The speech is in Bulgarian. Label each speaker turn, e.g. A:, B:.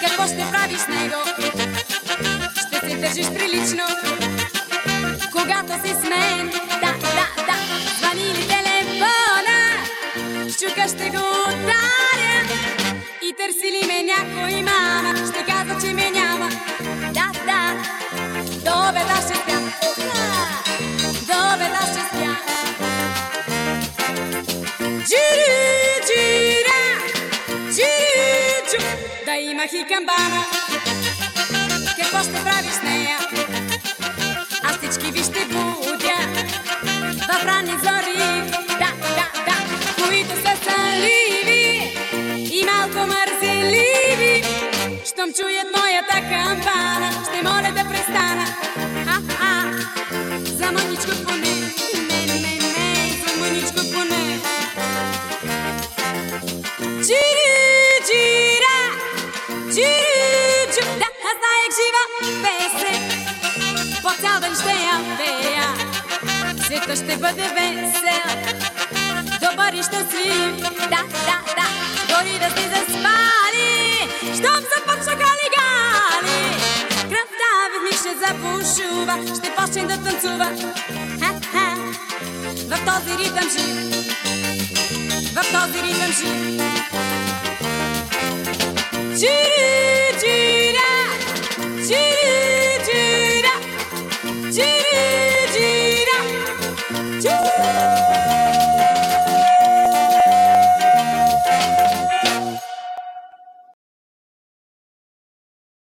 A: Какво ще правиш с него? Ще се държиш прилично Щука ще го ударя И търси ли ме някой мама Ще казва, че ме няма Да, да До беда ще спя До беда ще спя Джири, джира, джири, джу. Да имах и камбана. Какво ще правиш с нея? Малко мързеливи. Щом чуят моята камбана, ще моля да престана. А-а, за мъничко поне, ще бъде весел, добър и щастлив. Да, да, Corridas desespare Estamos a ponto de chegar a ligar Gravidade a por chuva Este poste ainda tanto suba Vamos todos ir e vamos ir Vamos todos ir e vamos ir Tira, tira Tira, tira Tira, tira Tira